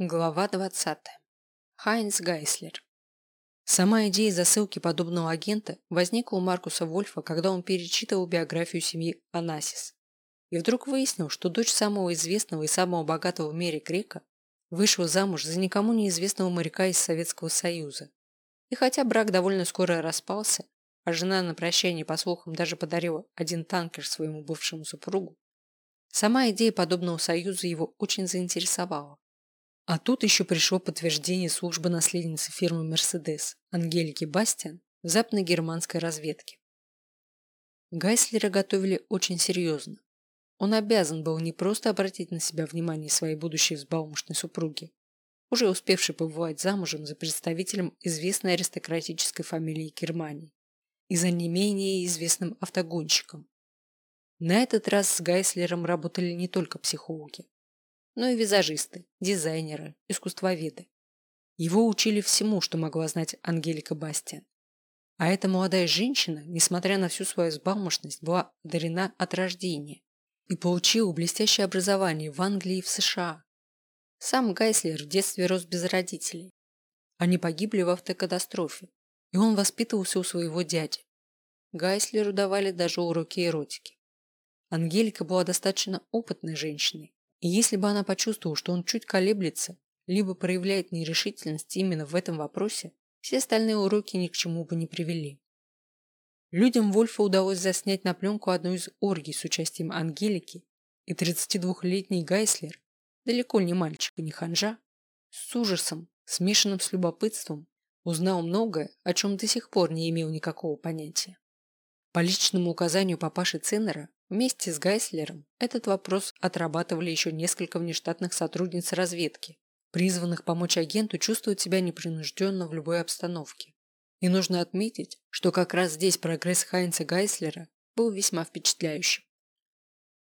Глава 20. Хайнц Гайслер. Сама идея засылки подобного агента возникла у Маркуса Вольфа, когда он перечитывал биографию семьи Анасис. И вдруг выяснил, что дочь самого известного и самого богатого в мире грека вышла замуж за никому неизвестного моряка из Советского Союза. И хотя брак довольно скоро распался, а жена на прощание, по слухам, даже подарила один танкер своему бывшему супругу, сама идея подобного союза его очень заинтересовала. А тут еще пришло подтверждение службы наследницы фирмы «Мерседес» Ангелики Бастиан в западно-германской разведке. Гайслера готовили очень серьезно. Он обязан был не просто обратить на себя внимание своей будущей взбалмошной супруги, уже успевшей побывать замужем за представителем известной аристократической фамилии Германии и за не менее известным автогонщиком. На этот раз с Гайслером работали не только психологи но и визажисты, дизайнеры, искусствоведы. Его учили всему, что могла знать Ангелика Бастиан. А эта молодая женщина, несмотря на всю свою взбалмошность, была одарена от рождения и получила блестящее образование в Англии и в США. Сам Гайслер в детстве рос без родителей. Они погибли в автокатастрофе, и он воспитывался у своего дяди. Гайслеру давали даже уроки эротики. Ангелика была достаточно опытной женщиной, и если бы она почувствовала, что он чуть колеблется, либо проявляет нерешительность именно в этом вопросе, все остальные уроки ни к чему бы не привели. Людям Вольфа удалось заснять на пленку одну из оргий с участием Ангелики, и 32-летний Гайслер, далеко не мальчик и не ханжа, с ужасом, смешанным с любопытством, узнал многое, о чем до сих пор не имел никакого понятия. По личному указанию папаши Ценнера, Вместе с Гайслером этот вопрос отрабатывали еще несколько внештатных сотрудниц разведки, призванных помочь агенту чувствовать себя непринужденно в любой обстановке. И нужно отметить, что как раз здесь прогресс Хайнца Гайслера был весьма впечатляющим.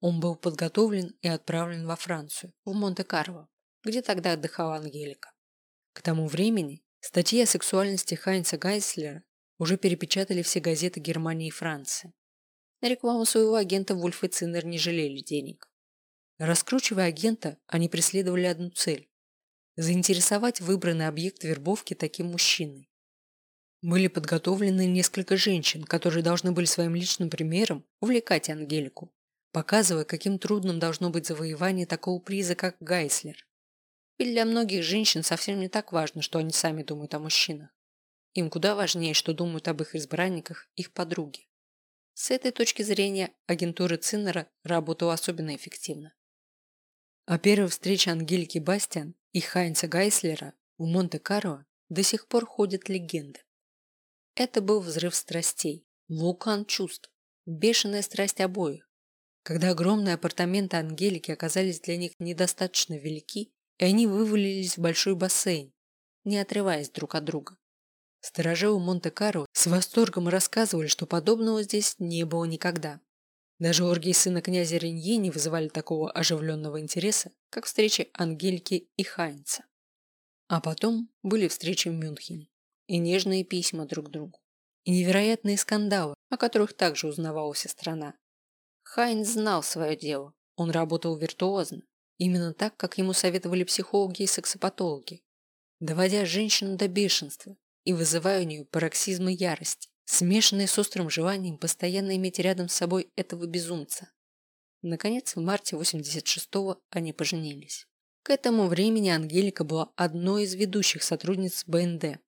Он был подготовлен и отправлен во Францию, в Монте-Карло, где тогда отдыхала Ангелика. К тому времени статьи о сексуальности Хайнца Гайслера уже перепечатали все газеты Германии и Франции. На рекламу своего агента Вульф и Циннер не жалели денег. Раскручивая агента, они преследовали одну цель – заинтересовать выбранный объект вербовки таким мужчиной. Были подготовлены несколько женщин, которые должны были своим личным примером увлекать Ангелику, показывая, каким трудным должно быть завоевание такого приза, как Гайслер. Ведь для многих женщин совсем не так важно, что они сами думают о мужчинах. Им куда важнее, что думают об их избранниках их подруги. С этой точки зрения агентура Циннера работала особенно эффективно. О первой встрече Ангелики Бастиан и Хайнца Гайслера в Монте-Карло до сих пор ходят легенды. Это был взрыв страстей, вулкан чувств, бешеная страсть обоих. Когда огромные апартаменты Ангелики оказались для них недостаточно велики, и они вывалились в большой бассейн, не отрываясь друг от друга. Сторожи у Монте-Карло с восторгом рассказывали, что подобного здесь не было никогда. Даже оргии сына князя Ренье не вызывали такого оживленного интереса, как встречи Ангельки и Хайнца. А потом были встречи в Мюнхене и нежные письма друг другу, и невероятные скандалы, о которых также узнавала вся страна. Хайнц знал свое дело, он работал виртуозно, именно так, как ему советовали психологи и сексопатологи, доводя женщину до бешенства, и вызывая у нее пароксизмы ярости, смешанные с острым желанием постоянно иметь рядом с собой этого безумца. Наконец, в марте 86-го они поженились. К этому времени Ангелика была одной из ведущих сотрудниц БНД.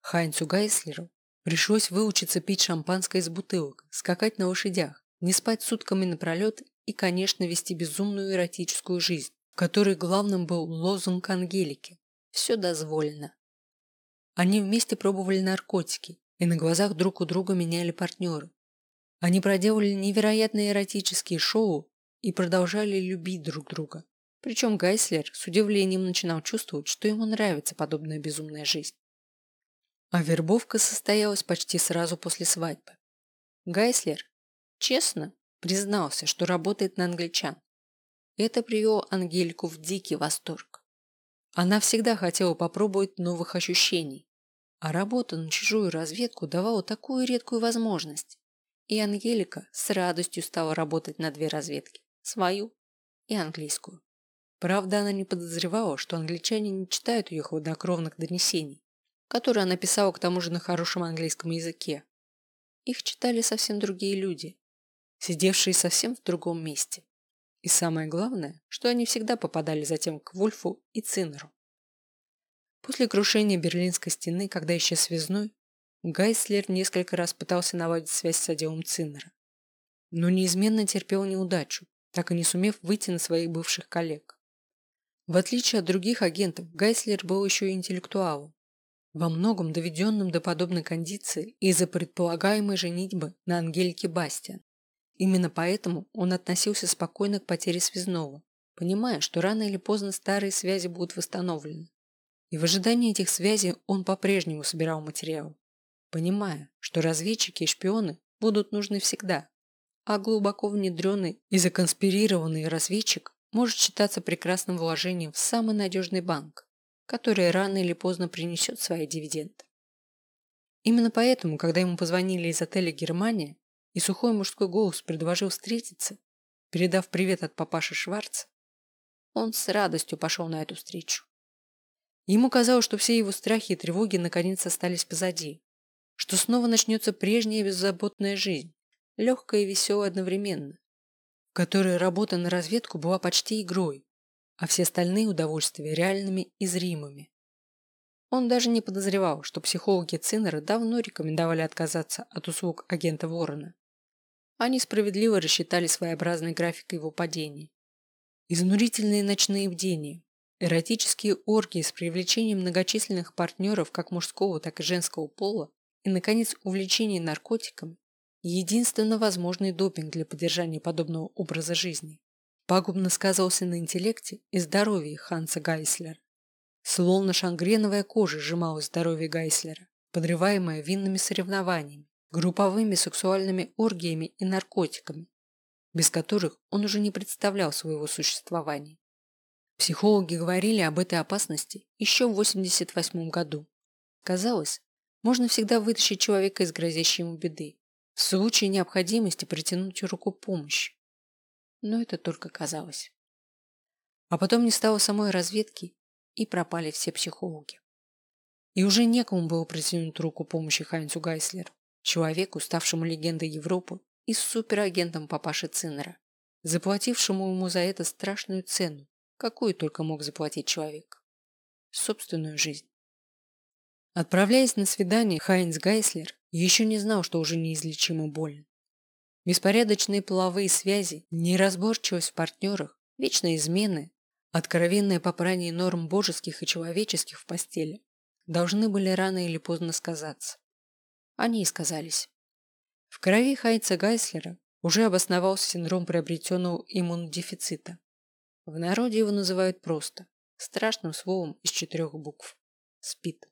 Хайнцу Гайслеру пришлось выучиться пить шампанское из бутылок, скакать на лошадях, не спать сутками напролет и, конечно, вести безумную эротическую жизнь, в которой главным был лозунг Ангелики «Все дозволено». Они вместе пробовали наркотики и на глазах друг у друга меняли партнеры. Они проделали невероятные эротические шоу и продолжали любить друг друга. Причем Гайслер с удивлением начинал чувствовать, что ему нравится подобная безумная жизнь. А вербовка состоялась почти сразу после свадьбы. Гайслер честно признался, что работает на англичан. Это привело Ангельку в дикий восторг. Она всегда хотела попробовать новых ощущений, а работа на чужую разведку давала такую редкую возможность. И Ангелика с радостью стала работать на две разведки – свою и английскую. Правда, она не подозревала, что англичане не читают ее хладнокровных донесений, которые она писала к тому же на хорошем английском языке. Их читали совсем другие люди, сидевшие совсем в другом месте. И самое главное, что они всегда попадали затем к Вульфу и Цинеру. После крушения Берлинской стены, когда исчез связной, Гайслер несколько раз пытался наладить связь с отделом Циннера, но неизменно терпел неудачу, так и не сумев выйти на своих бывших коллег. В отличие от других агентов, Гайслер был еще и интеллектуалом, во многом доведенным до подобной кондиции из-за предполагаемой женитьбы на Ангелике Бастиан. Именно поэтому он относился спокойно к потере связного, понимая, что рано или поздно старые связи будут восстановлены. И в ожидании этих связей он по-прежнему собирал материал понимая, что разведчики и шпионы будут нужны всегда, а глубоко внедренный и законспирированный разведчик может считаться прекрасным вложением в самый надежный банк, который рано или поздно принесет свои дивиденды. Именно поэтому, когда ему позвонили из отеля «Германия» и сухой мужской голос предложил встретиться, передав привет от папаши Шварца, он с радостью пошел на эту встречу. Ему казалось, что все его страхи и тревоги наконец остались позади, что снова начнется прежняя беззаботная жизнь, легкая и веселая одновременно, в которой работа на разведку была почти игрой, а все остальные удовольствия реальными и зримыми. Он даже не подозревал, что психологи Циннера давно рекомендовали отказаться от услуг агента Ворона. Они справедливо рассчитали своеобразный график его падения. Изнурительные ночные бдения, эротические оргии с привлечением многочисленных партнеров как мужского, так и женского пола и, наконец, увлечение наркотиками – единственно возможный допинг для поддержания подобного образа жизни. Пагубно сказывался на интеллекте и здоровье Ханса Гайслера. Словно шангреновая кожа сжималась здоровье Гайслера, подрываемое винными соревнованиями, групповыми сексуальными оргиями и наркотиками, без которых он уже не представлял своего существования. Психологи говорили об этой опасности еще в 1988 году. Казалось, можно всегда вытащить человека из грозящей ему беды, в случае необходимости протянуть руку помощи. Но это только казалось. А потом не стало самой разведки, и пропали все психологи. И уже некому было протянуть руку помощи Хайнцу Гайслеру, человеку, ставшему легендой Европы и суперагентом папаши Циннера, заплатившему ему за это страшную цену, какую только мог заплатить человек. Собственную жизнь. Отправляясь на свидание, Хайнц Гайслер еще не знал, что уже неизлечимо болен. Беспорядочные половые связи, неразборчивость в партнерах, вечные измены, откровенное попрание норм божеских и человеческих в постели должны были рано или поздно сказаться. Они и сказались. В крови Хайнца Гайслера уже обосновался синдром приобретенного иммунодефицита. В народе его называют просто, страшным словом из четырех букв – СПИД.